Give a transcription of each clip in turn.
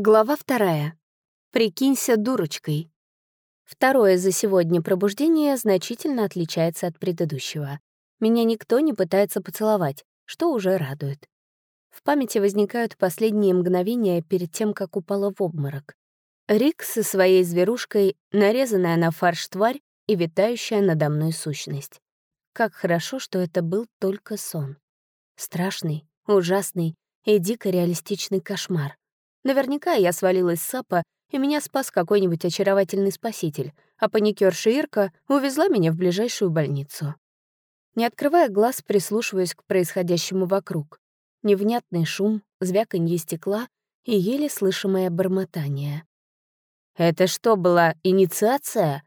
Глава вторая. Прикинься дурочкой. Второе за сегодня пробуждение значительно отличается от предыдущего. Меня никто не пытается поцеловать, что уже радует. В памяти возникают последние мгновения перед тем, как упала в обморок. Рик со своей зверушкой, нарезанная на фарш тварь и витающая надо мной сущность. Как хорошо, что это был только сон. Страшный, ужасный и дико реалистичный кошмар — Наверняка я свалилась с сапа, и меня спас какой-нибудь очаровательный спаситель, а паникерша Ирка увезла меня в ближайшую больницу. Не открывая глаз, прислушиваюсь к происходящему вокруг. Невнятный шум, звяканье стекла и еле слышимое бормотание. «Это что, была инициация?»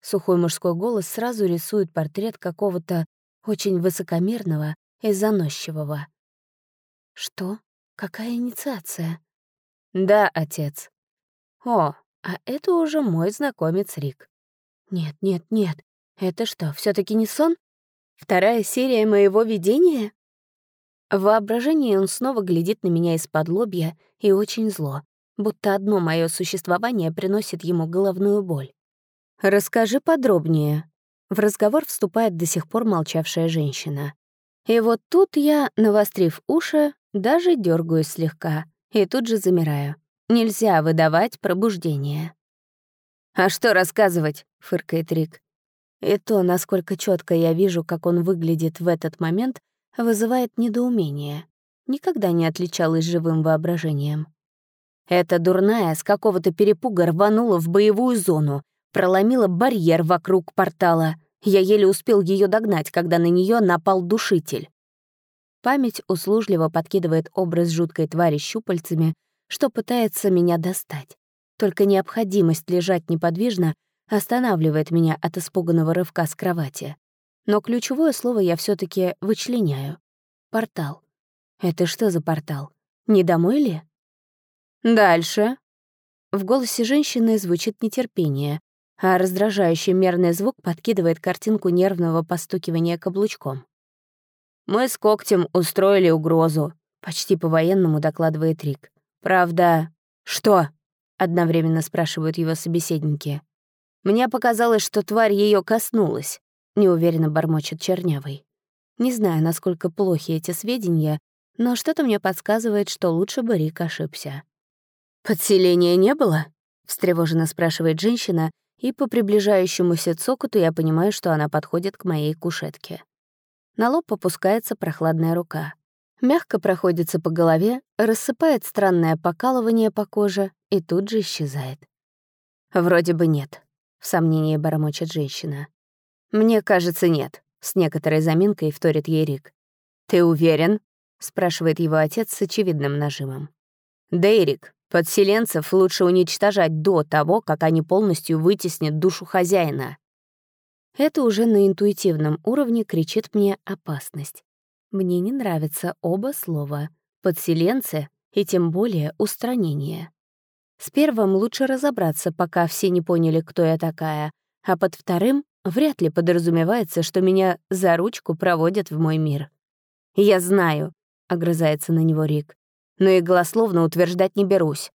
Сухой мужской голос сразу рисует портрет какого-то очень высокомерного и заносчивого. «Что? Какая инициация?» «Да, отец». «О, а это уже мой знакомец Рик». «Нет, нет, нет, это что, все таки не сон? Вторая серия моего видения?» В воображении он снова глядит на меня из-под лобья и очень зло, будто одно мое существование приносит ему головную боль. «Расскажи подробнее». В разговор вступает до сих пор молчавшая женщина. И вот тут я, навострив уши, даже дергаюсь слегка и тут же замираю. Нельзя выдавать пробуждение. «А что рассказывать?» — фыркает Рик. И то, насколько четко я вижу, как он выглядит в этот момент, вызывает недоумение. Никогда не отличалась живым воображением. Эта дурная с какого-то перепуга рванула в боевую зону, проломила барьер вокруг портала. Я еле успел ее догнать, когда на нее напал душитель. Память услужливо подкидывает образ жуткой твари щупальцами, что пытается меня достать. Только необходимость лежать неподвижно останавливает меня от испуганного рывка с кровати. Но ключевое слово я все таки вычленяю. Портал. Это что за портал? Не домой ли? Дальше. В голосе женщины звучит нетерпение, а раздражающий мерный звук подкидывает картинку нервного постукивания каблучком. «Мы с когтем устроили угрозу», — почти по-военному докладывает Рик. «Правда...» «Что?» — одновременно спрашивают его собеседники. «Мне показалось, что тварь ее коснулась», — неуверенно бормочет Чернявый. Не знаю, насколько плохи эти сведения, но что-то мне подсказывает, что лучше бы Рик ошибся. «Подселения не было?» — встревоженно спрашивает женщина, и по приближающемуся цокоту я понимаю, что она подходит к моей кушетке. На лоб опускается прохладная рука. Мягко проходится по голове, рассыпает странное покалывание по коже и тут же исчезает. «Вроде бы нет», — в сомнении бормочет женщина. «Мне кажется, нет», — с некоторой заминкой вторит ей Рик. «Ты уверен?» — спрашивает его отец с очевидным нажимом. «Дейрик, подселенцев лучше уничтожать до того, как они полностью вытеснят душу хозяина. Это уже на интуитивном уровне кричит мне опасность. Мне не нравятся оба слова «подселенцы» и тем более «устранение». С первым лучше разобраться, пока все не поняли, кто я такая, а под вторым вряд ли подразумевается, что меня за ручку проводят в мой мир. «Я знаю», — огрызается на него Рик, «но и голословно утверждать не берусь».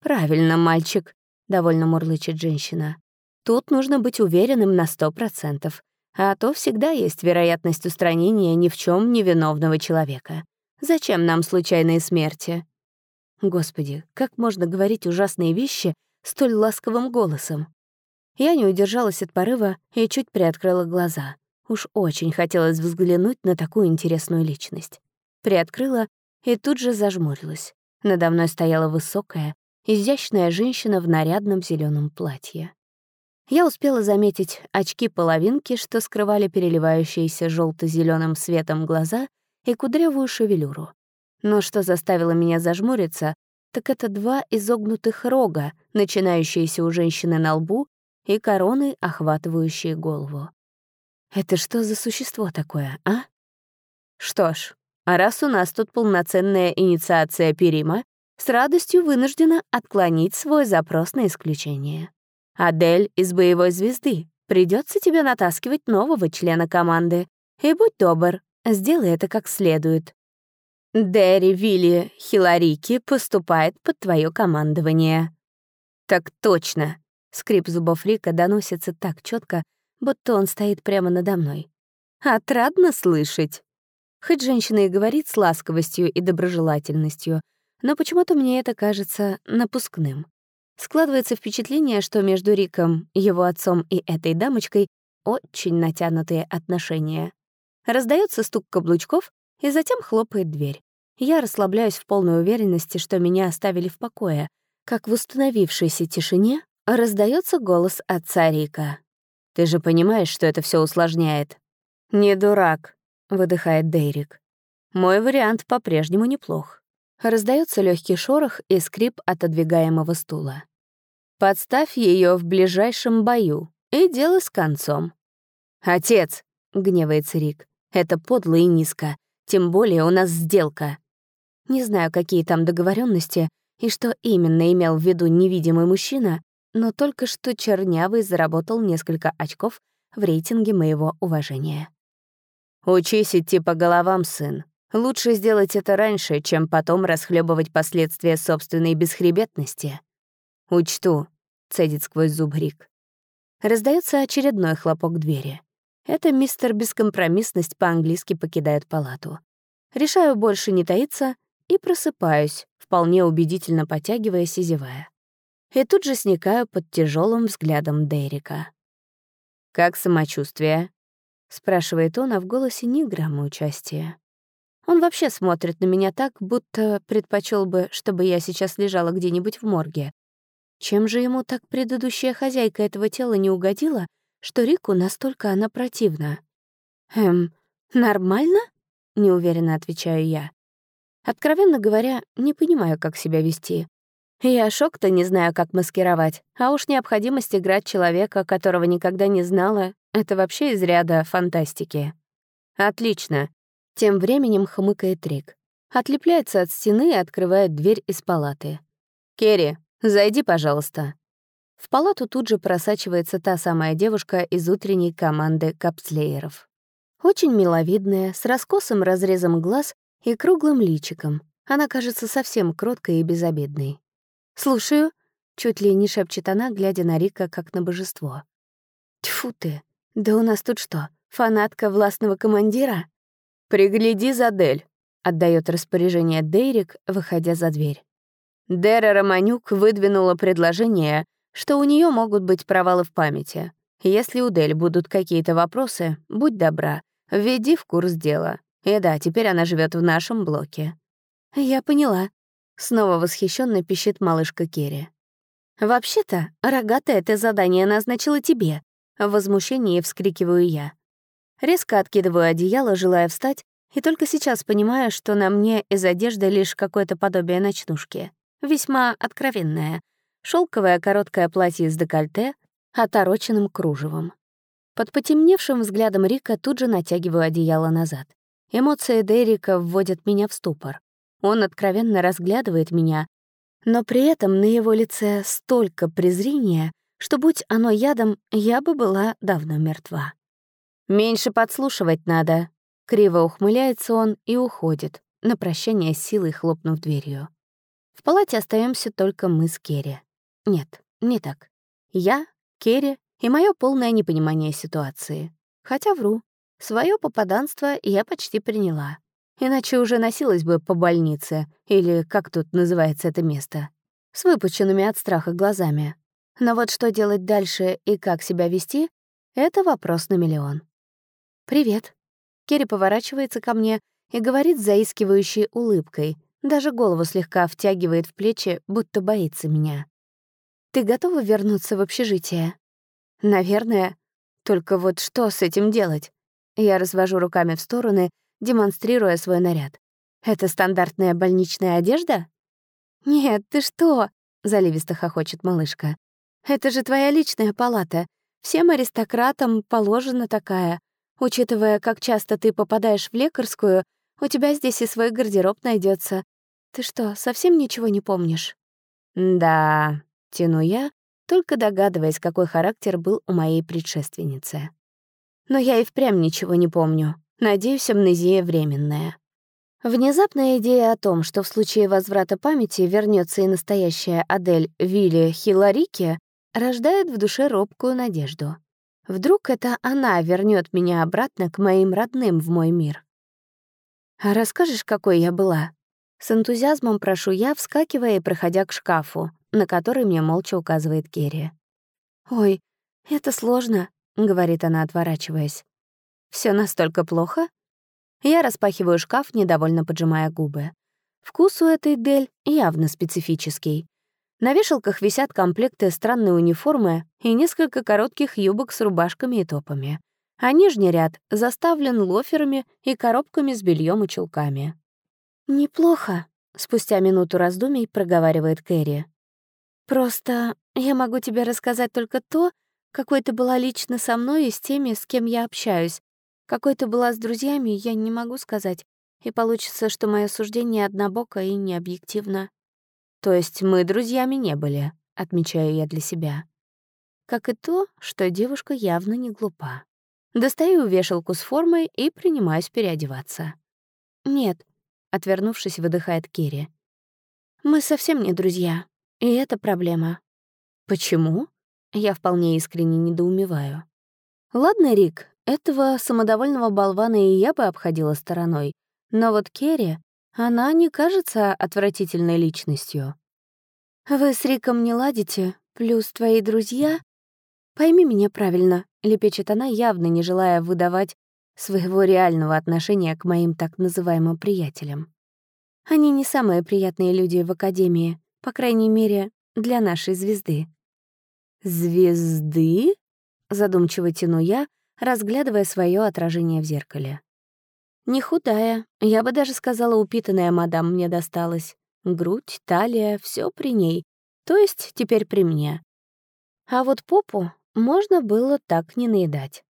«Правильно, мальчик», — довольно мурлычет женщина. Тут нужно быть уверенным на сто процентов, а то всегда есть вероятность устранения ни в чем невиновного человека. Зачем нам случайные смерти? Господи, как можно говорить ужасные вещи столь ласковым голосом? Я не удержалась от порыва и чуть приоткрыла глаза. Уж очень хотелось взглянуть на такую интересную личность. Приоткрыла и тут же зажмурилась. Надо мной стояла высокая, изящная женщина в нарядном зеленом платье. Я успела заметить очки-половинки, что скрывали переливающиеся желто зеленым светом глаза и кудрявую шевелюру. Но что заставило меня зажмуриться, так это два изогнутых рога, начинающиеся у женщины на лбу, и короны, охватывающие голову. Это что за существо такое, а? Что ж, а раз у нас тут полноценная инициация Перима, с радостью вынуждена отклонить свой запрос на исключение. Адель из «Боевой звезды». Придется тебе натаскивать нового члена команды. И будь добр, сделай это как следует. Дэри Вилли Хиларики поступает под твое командование». «Так точно!» — скрип зубов Рика доносится так четко, будто он стоит прямо надо мной. «Отрадно слышать!» Хоть женщина и говорит с ласковостью и доброжелательностью, но почему-то мне это кажется напускным. Складывается впечатление, что между Риком, его отцом и этой дамочкой очень натянутые отношения. Раздается стук каблучков, и затем хлопает дверь. Я расслабляюсь в полной уверенности, что меня оставили в покое, как в установившейся тишине раздается голос отца Рика. «Ты же понимаешь, что это все усложняет?» «Не дурак», — выдыхает Дейрик. «Мой вариант по-прежнему неплох». Раздается легкий шорох и скрип отодвигаемого стула. «Подставь ее в ближайшем бою, и дело с концом». «Отец!» — гневается Рик. «Это подло и низко. Тем более у нас сделка». Не знаю, какие там договоренности и что именно имел в виду невидимый мужчина, но только что Чернявый заработал несколько очков в рейтинге моего уважения. «Учись идти по головам, сын. Лучше сделать это раньше, чем потом расхлебывать последствия собственной бесхребетности». «Учту», — цедит сквозь зуб Рик. Раздается очередной хлопок двери. Это мистер Бескомпромиссность по-английски покидает палату. Решаю больше не таиться и просыпаюсь, вполне убедительно потягиваясь и зевая. И тут же сникаю под тяжелым взглядом Дерека. «Как самочувствие?» — спрашивает он, а в голосе ни грамма участия. Он вообще смотрит на меня так, будто предпочел бы, чтобы я сейчас лежала где-нибудь в морге. Чем же ему так предыдущая хозяйка этого тела не угодила, что Рику настолько она противна. «Эм, нормально?» — неуверенно отвечаю я. Откровенно говоря, не понимаю, как себя вести. Я шок-то не знаю, как маскировать, а уж необходимость играть человека, которого никогда не знала, это вообще из ряда фантастики. Отлично. Тем временем хмыкает Рик. Отлепляется от стены и открывает дверь из палаты. «Керри, зайди, пожалуйста». В палату тут же просачивается та самая девушка из утренней команды капслееров. Очень миловидная, с раскосым разрезом глаз и круглым личиком. Она кажется совсем кроткой и безобидной. «Слушаю», — чуть ли не шепчет она, глядя на Рика как на божество. «Тьфу ты! Да у нас тут что, фанатка властного командира?» «Пригляди за Дель», — отдает распоряжение Дейрик, выходя за дверь. Дера Романюк выдвинула предложение что у нее могут быть провалы в памяти. Если у Дель будут какие-то вопросы, будь добра, введи в курс дела. И да, теперь она живет в нашем блоке. Я поняла. Снова восхищенно пищит малышка Керри. «Вообще-то, рогатая это задание назначила тебе», — в возмущении вскрикиваю я. Резко откидываю одеяло, желая встать, и только сейчас понимаю, что на мне из одежды лишь какое-то подобие ночнушки. Весьма откровенное, шелковое короткое платье с декольте, отороченным кружевом. Под потемневшим взглядом Рика тут же натягиваю одеяло назад. Эмоции Дерека вводят меня в ступор. Он откровенно разглядывает меня, но при этом на его лице столько презрения, что, будь оно ядом, я бы была давно мертва. «Меньше подслушивать надо», — криво ухмыляется он и уходит, на прощание с силой хлопнув дверью. В палате остаемся только мы с Керри. Нет, не так. Я, Керри и мое полное непонимание ситуации. Хотя вру. Свое попаданство я почти приняла. Иначе уже носилась бы по больнице, или как тут называется это место, с выпученными от страха глазами. Но вот что делать дальше и как себя вести — это вопрос на миллион. «Привет». Керри поворачивается ко мне и говорит заискивающей улыбкой, даже голову слегка втягивает в плечи, будто боится меня. Ты готова вернуться в общежитие? Наверное. Только вот что с этим делать? Я развожу руками в стороны, демонстрируя свой наряд. Это стандартная больничная одежда? Нет, ты что? Заливисто хохочет малышка. Это же твоя личная палата. Всем аристократам положена такая. Учитывая, как часто ты попадаешь в лекарскую, у тебя здесь и свой гардероб найдется. Ты что, совсем ничего не помнишь? Да, Тяну я, только догадываясь, какой характер был у моей предшественницы. Но я и впрямь ничего не помню. Надеюсь, амнезия временная. Внезапная идея о том, что в случае возврата памяти вернется и настоящая Адель Вилли Хиларике, рождает в душе робкую надежду. Вдруг это она вернет меня обратно к моим родным в мой мир. «А расскажешь, какой я была?» С энтузиазмом прошу я, вскакивая и проходя к шкафу, на который мне молча указывает Керри. «Ой, это сложно», — говорит она, отворачиваясь. Все настолько плохо?» Я распахиваю шкаф, недовольно поджимая губы. Вкус у этой Дель явно специфический. На вешалках висят комплекты странной униформы и несколько коротких юбок с рубашками и топами. А нижний ряд заставлен лоферами и коробками с бельем и чулками. «Неплохо», — спустя минуту раздумий проговаривает Кэрри. «Просто я могу тебе рассказать только то, какой ты была лично со мной и с теми, с кем я общаюсь, какой ты была с друзьями, я не могу сказать, и получится, что мое суждение однобоко и необъективно. То есть мы друзьями не были, отмечаю я для себя. Как и то, что девушка явно не глупа. Достаю вешалку с формой и принимаюсь переодеваться. «Нет», — отвернувшись, выдыхает Кири. «Мы совсем не друзья, и это проблема». «Почему?» Я вполне искренне недоумеваю. «Ладно, Рик, этого самодовольного болвана и я бы обходила стороной. Но вот Керри, она не кажется отвратительной личностью. «Вы с Риком не ладите, плюс твои друзья...» «Пойми меня правильно», — лепечет она, явно не желая выдавать своего реального отношения к моим так называемым приятелям. Они не самые приятные люди в Академии, по крайней мере, для нашей звезды. «Звезды?» — задумчиво тяну я, разглядывая свое отражение в зеркале. Не худая, я бы даже сказала, упитанная мадам мне досталась. Грудь, талия — все при ней, то есть теперь при мне. А вот попу можно было так не наедать.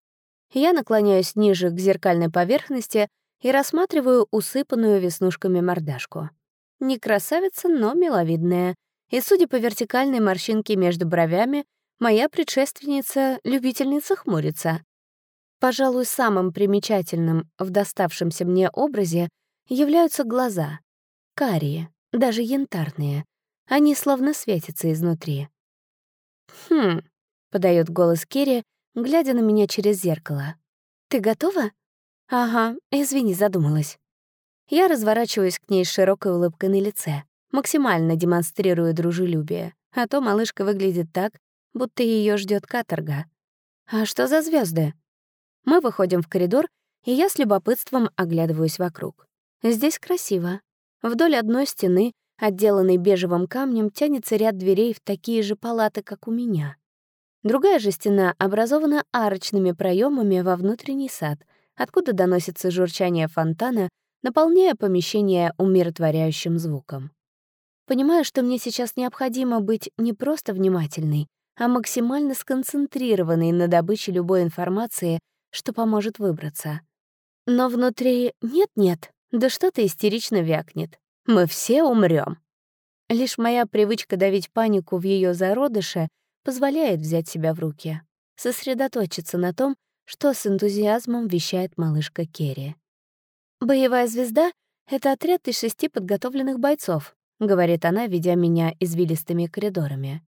Я наклоняюсь ниже к зеркальной поверхности и рассматриваю усыпанную веснушками мордашку. Не красавица, но миловидная. И, судя по вертикальной морщинке между бровями, моя предшественница — любительница хмуриться. Пожалуй, самым примечательным в доставшемся мне образе являются глаза. Карие, даже янтарные. Они словно светятся изнутри. «Хм», — подает голос Керри, глядя на меня через зеркало. «Ты готова?» «Ага, извини, задумалась». Я разворачиваюсь к ней с широкой улыбкой на лице, максимально демонстрируя дружелюбие, а то малышка выглядит так, будто ее ждет каторга. «А что за звезды? Мы выходим в коридор, и я с любопытством оглядываюсь вокруг. Здесь красиво. Вдоль одной стены, отделанной бежевым камнем, тянется ряд дверей в такие же палаты, как у меня. Другая же стена образована арочными проемами во внутренний сад, откуда доносится журчание фонтана, наполняя помещение умиротворяющим звуком. Понимаю, что мне сейчас необходимо быть не просто внимательной, а максимально сконцентрированной на добыче любой информации что поможет выбраться. Но внутри нет-нет, да что-то истерично вякнет. Мы все умрем. Лишь моя привычка давить панику в ее зародыше позволяет взять себя в руки, сосредоточиться на том, что с энтузиазмом вещает малышка Керри. «Боевая звезда — это отряд из шести подготовленных бойцов», — говорит она, ведя меня извилистыми коридорами.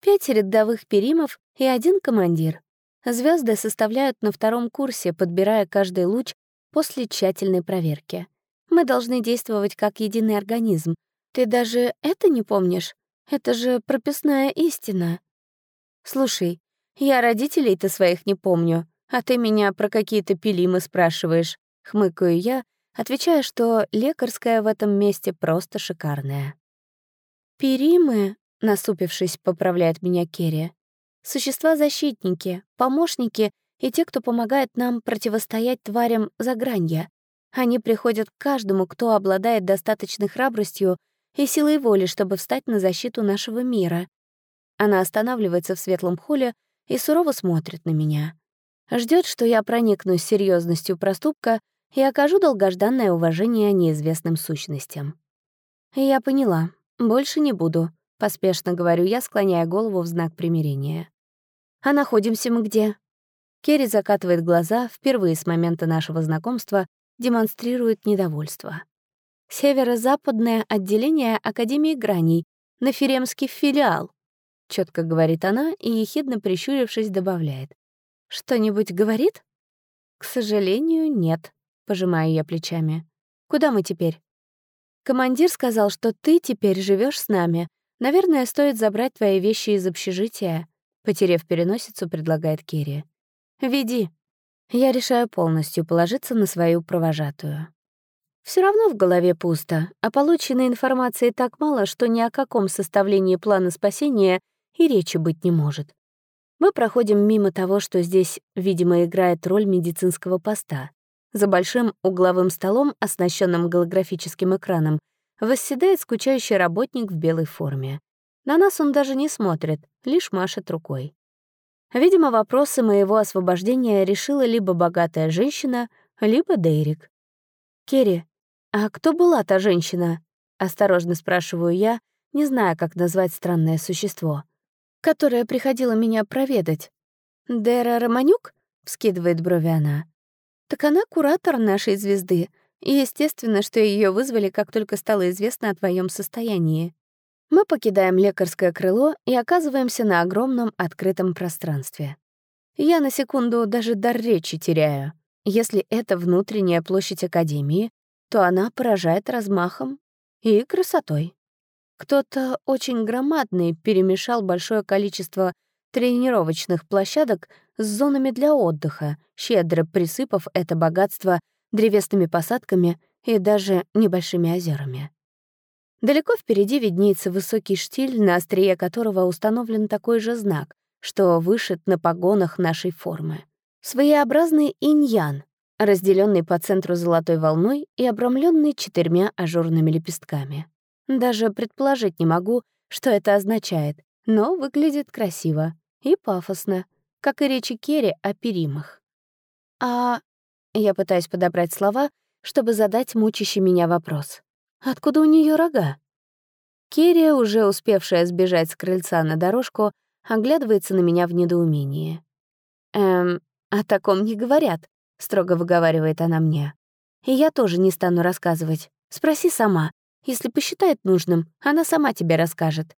«Пять рядовых перимов и один командир. Звезды составляют на втором курсе, подбирая каждый луч после тщательной проверки. Мы должны действовать как единый организм. Ты даже это не помнишь? Это же прописная истина. Слушай, я родителей-то своих не помню, а ты меня про какие-то пилимы спрашиваешь. Хмыкаю я, отвечая, что лекарская в этом месте просто шикарная. «Перимы», — насупившись, поправляет меня Керри, Существа-защитники, помощники и те, кто помогает нам противостоять тварям за гранья. Они приходят к каждому, кто обладает достаточной храбростью и силой воли, чтобы встать на защиту нашего мира. Она останавливается в светлом холле и сурово смотрит на меня. Ждет, что я проникнусь серьезностью проступка и окажу долгожданное уважение неизвестным сущностям. я поняла, больше не буду, поспешно говорю я, склоняя голову в знак примирения. А находимся мы где?» Керри закатывает глаза, впервые с момента нашего знакомства демонстрирует недовольство. Северо-западное отделение Академии граней, на Феремский филиал», — четко говорит она и, ехидно прищурившись, добавляет. «Что-нибудь говорит?» «К сожалению, нет», — пожимаю я плечами. «Куда мы теперь?» «Командир сказал, что ты теперь живешь с нами. Наверное, стоит забрать твои вещи из общежития», — потерев переносицу, предлагает Керри. «Веди». Я решаю полностью положиться на свою провожатую. Все равно в голове пусто, а полученной информации так мало, что ни о каком составлении плана спасения и речи быть не может. Мы проходим мимо того, что здесь, видимо, играет роль медицинского поста. За большим угловым столом, оснащенным голографическим экраном, восседает скучающий работник в белой форме. На нас он даже не смотрит, лишь машет рукой. Видимо, вопросы моего освобождения решила либо богатая женщина, либо Дейрик. «Керри, а кто была та женщина?» — осторожно спрашиваю я, не зная, как назвать странное существо которая приходила меня проведать. Дера Романюк?» — вскидывает брови она. «Так она куратор нашей звезды, и естественно, что ее вызвали, как только стало известно о твоем состоянии. Мы покидаем лекарское крыло и оказываемся на огромном открытом пространстве. Я на секунду даже дар речи теряю. Если это внутренняя площадь Академии, то она поражает размахом и красотой. Кто-то очень громадный перемешал большое количество тренировочных площадок с зонами для отдыха, щедро присыпав это богатство древесными посадками и даже небольшими озерами. Далеко впереди виднеется высокий штиль, на острие которого установлен такой же знак, что вышит на погонах нашей формы. Своеобразный иньян, разделенный по центру золотой волной и обрамленный четырьмя ажурными лепестками. Даже предположить не могу, что это означает, но выглядит красиво и пафосно, как и речи Керри о перимах. А я пытаюсь подобрать слова, чтобы задать мучащий меня вопрос. Откуда у нее рога? Керри, уже успевшая сбежать с крыльца на дорожку, оглядывается на меня в недоумении. «Эм, о таком не говорят», — строго выговаривает она мне. «И я тоже не стану рассказывать. Спроси сама. Если посчитает нужным, она сама тебе расскажет.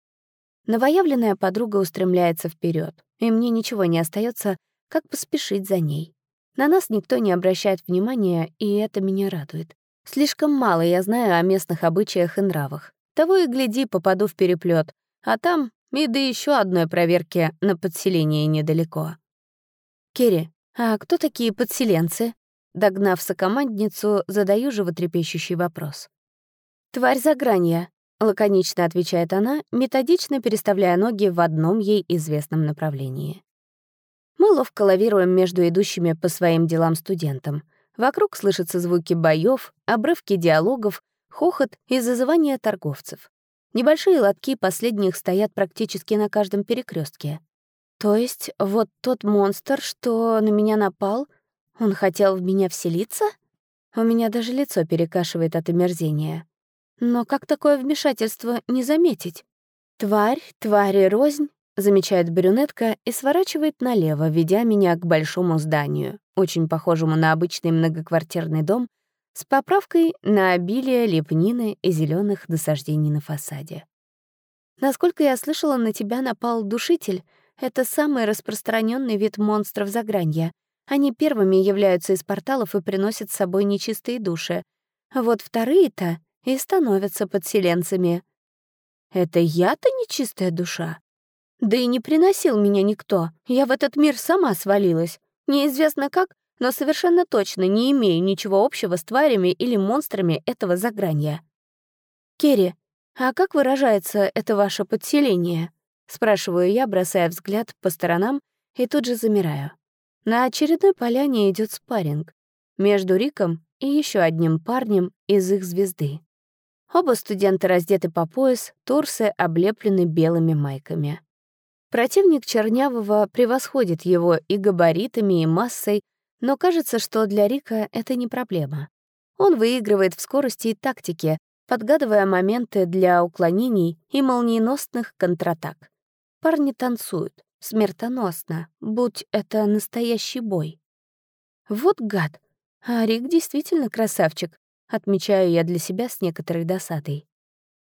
Новоявленная подруга устремляется вперед, и мне ничего не остается, как поспешить за ней. На нас никто не обращает внимания, и это меня радует. Слишком мало я знаю о местных обычаях и нравах. Того и гляди, попаду в переплет, а там и до еще одной проверки на подселение недалеко. Керри, а кто такие подселенцы? Догнав сокомандницу, задаю животрепещущий вопрос. «Тварь загранья», — лаконично отвечает она, методично переставляя ноги в одном ей известном направлении. Мы ловко лавируем между идущими по своим делам студентам. Вокруг слышатся звуки боев, обрывки диалогов, хохот и зазывание торговцев. Небольшие лотки последних стоят практически на каждом перекрестке. То есть вот тот монстр, что на меня напал, он хотел в меня вселиться? У меня даже лицо перекашивает от омерзения. Но как такое вмешательство не заметить? «Тварь, твари рознь», — замечает брюнетка и сворачивает налево, ведя меня к большому зданию, очень похожему на обычный многоквартирный дом, с поправкой на обилие лепнины и зеленых насаждений на фасаде. Насколько я слышала, на тебя напал душитель. Это самый распространенный вид монстров загранья. Они первыми являются из порталов и приносят с собой нечистые души. Вот вторые-то и становятся подселенцами. Это я-то нечистая душа? Да и не приносил меня никто. Я в этот мир сама свалилась. Неизвестно как, но совершенно точно не имею ничего общего с тварями или монстрами этого загранья. Керри, а как выражается это ваше подселение? Спрашиваю я, бросая взгляд по сторонам, и тут же замираю. На очередной поляне идет спарринг между Риком и еще одним парнем из их звезды. Оба студента раздеты по пояс, торсы облеплены белыми майками. Противник Чернявого превосходит его и габаритами, и массой, но кажется, что для Рика это не проблема. Он выигрывает в скорости и тактике, подгадывая моменты для уклонений и молниеносных контратак. Парни танцуют, смертоносно, будь это настоящий бой. Вот гад. А Рик действительно красавчик. Отмечаю я для себя с некоторой досадой.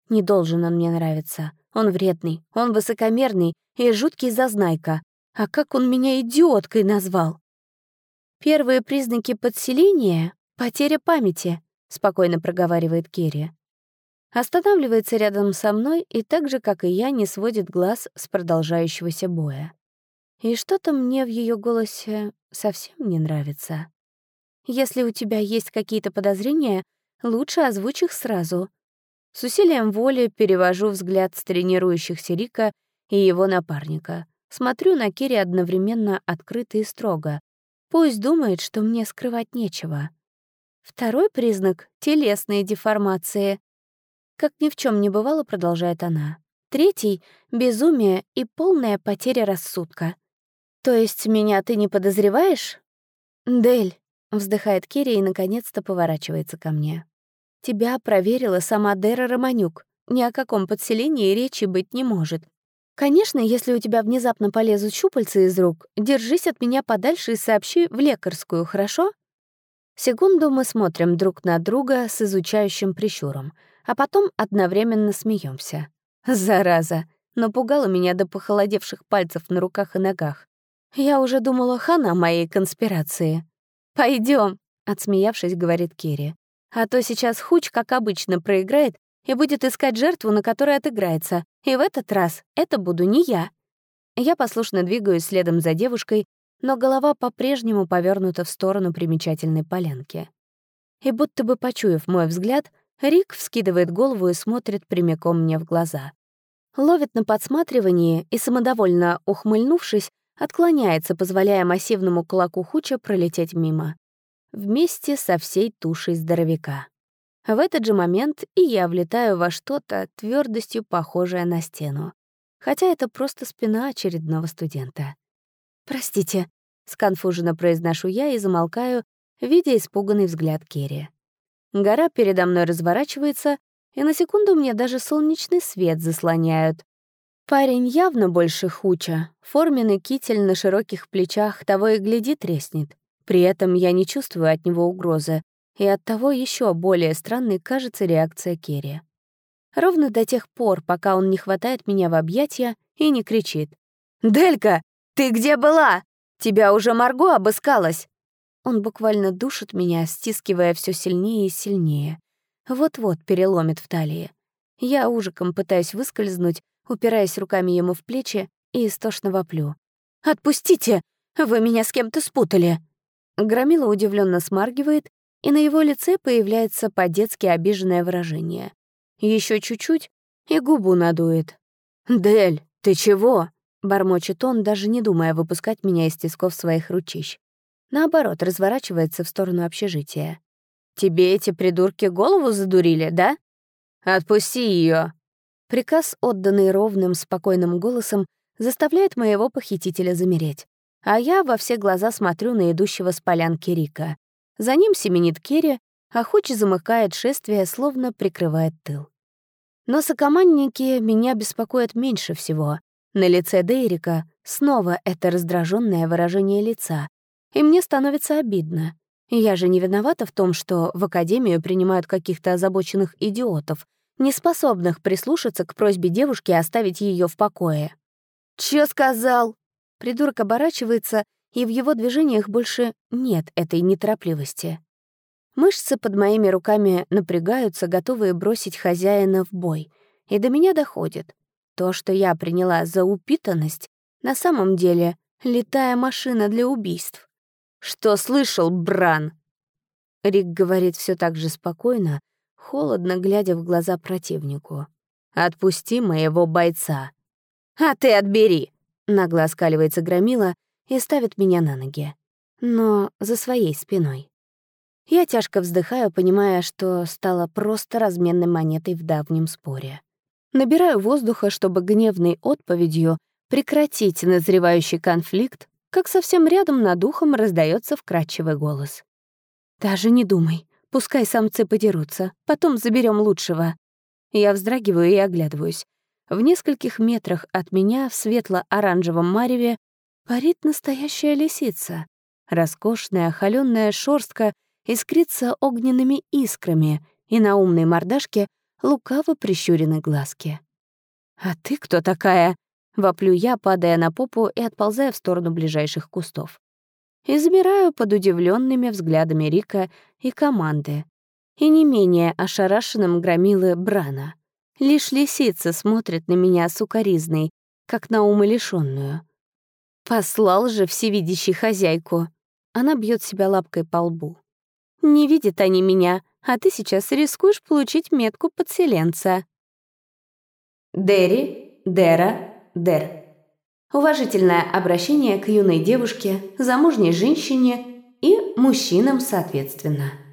Не должен он мне нравиться. Он вредный, он высокомерный и жуткий зазнайка. А как он меня идиоткой назвал? Первые признаки подселения — потеря памяти, спокойно проговаривает Керри. Останавливается рядом со мной и так же, как и я, не сводит глаз с продолжающегося боя. И что-то мне в ее голосе совсем не нравится. Если у тебя есть какие-то подозрения, лучше озвучь их сразу. С усилием воли перевожу взгляд с тренирующихся Рика и его напарника. Смотрю на Керри одновременно открыто и строго. Пусть думает, что мне скрывать нечего. Второй признак — телесные деформации. Как ни в чем не бывало, продолжает она. Третий — безумие и полная потеря рассудка. То есть меня ты не подозреваешь? Дель, вздыхает Кири и наконец-то поворачивается ко мне. Тебя проверила сама Дера Романюк. Ни о каком подселении речи быть не может. Конечно, если у тебя внезапно полезут щупальца из рук, держись от меня подальше и сообщи в лекарскую, хорошо? Секунду мы смотрим друг на друга с изучающим прищуром, а потом одновременно смеемся. Зараза, напугала меня до похолодевших пальцев на руках и ногах. Я уже думала хана моей конспирации. Пойдем, отсмеявшись, говорит Кири. А то сейчас Хуч, как обычно, проиграет и будет искать жертву, на которой отыграется. И в этот раз это буду не я. Я послушно двигаюсь следом за девушкой, но голова по-прежнему повернута в сторону примечательной полянки. И будто бы почуяв мой взгляд, Рик вскидывает голову и смотрит прямиком мне в глаза. Ловит на подсматривании и, самодовольно ухмыльнувшись, отклоняется, позволяя массивному кулаку Хуча пролететь мимо. Вместе со всей тушей здоровяка. В этот же момент и я влетаю во что-то твердостью похожее на стену. Хотя это просто спина очередного студента. «Простите», — сконфуженно произношу я и замолкаю, видя испуганный взгляд Керри. Гора передо мной разворачивается, и на секунду мне даже солнечный свет заслоняют. Парень явно больше хуча, форменный китель на широких плечах того и гляди треснет. При этом я не чувствую от него угрозы, и оттого еще более странной кажется реакция Керри. Ровно до тех пор, пока он не хватает меня в объятия и не кричит. «Делька, «Ты где была? Тебя уже Марго обыскалась!» Он буквально душит меня, стискивая все сильнее и сильнее. Вот-вот переломит в талии. Я ужиком пытаюсь выскользнуть, упираясь руками ему в плечи и истошно воплю. «Отпустите! Вы меня с кем-то спутали!» Громила удивленно смаргивает, и на его лице появляется по-детски обиженное выражение. Еще чуть-чуть и губу надует. «Дель, ты чего?» Бормочет он, даже не думая выпускать меня из тисков своих ручищ. Наоборот, разворачивается в сторону общежития. «Тебе эти придурки голову задурили, да? Отпусти ее. Приказ, отданный ровным, спокойным голосом, заставляет моего похитителя замереть. А я во все глаза смотрю на идущего с полянки Рика. За ним семенит Керри, а Хуч замыкает шествие, словно прикрывает тыл. Но сокомандники меня беспокоят меньше всего. На лице Дейрика снова это раздраженное выражение лица, и мне становится обидно. Я же не виновата в том, что в Академию принимают каких-то озабоченных идиотов, не способных прислушаться к просьбе девушки оставить ее в покое. «Чё сказал?» Придурок оборачивается, и в его движениях больше нет этой неторопливости. Мышцы под моими руками напрягаются, готовые бросить хозяина в бой, и до меня доходит. То, что я приняла за упитанность, на самом деле летая машина для убийств. «Что слышал, Бран?» Рик говорит все так же спокойно, холодно глядя в глаза противнику. «Отпусти моего бойца». «А ты отбери!» — нагло оскаливается Громила и ставит меня на ноги. Но за своей спиной. Я тяжко вздыхаю, понимая, что стала просто разменной монетой в давнем споре. Набираю воздуха, чтобы гневной отповедью прекратить назревающий конфликт, как совсем рядом над ухом раздается вкрадчивый голос. «Даже не думай, пускай самцы подерутся, потом заберем лучшего». Я вздрагиваю и оглядываюсь. В нескольких метрах от меня в светло-оранжевом мареве парит настоящая лисица. Роскошная, холёная шорстка искрится огненными искрами, и на умной мордашке лукаво прищурены глазки. «А ты кто такая?» — воплю я, падая на попу и отползая в сторону ближайших кустов. И замираю под удивленными взглядами Рика и команды, и не менее ошарашенным громилы Брана. Лишь лисица смотрит на меня сукоризной, как на умалишённую. Послал же всевидящий хозяйку. Она бьет себя лапкой по лбу. Не видят они меня, а ты сейчас рискуешь получить метку подселенца. Дери, Дера, Дер. Уважительное обращение к юной девушке, замужней женщине и мужчинам соответственно.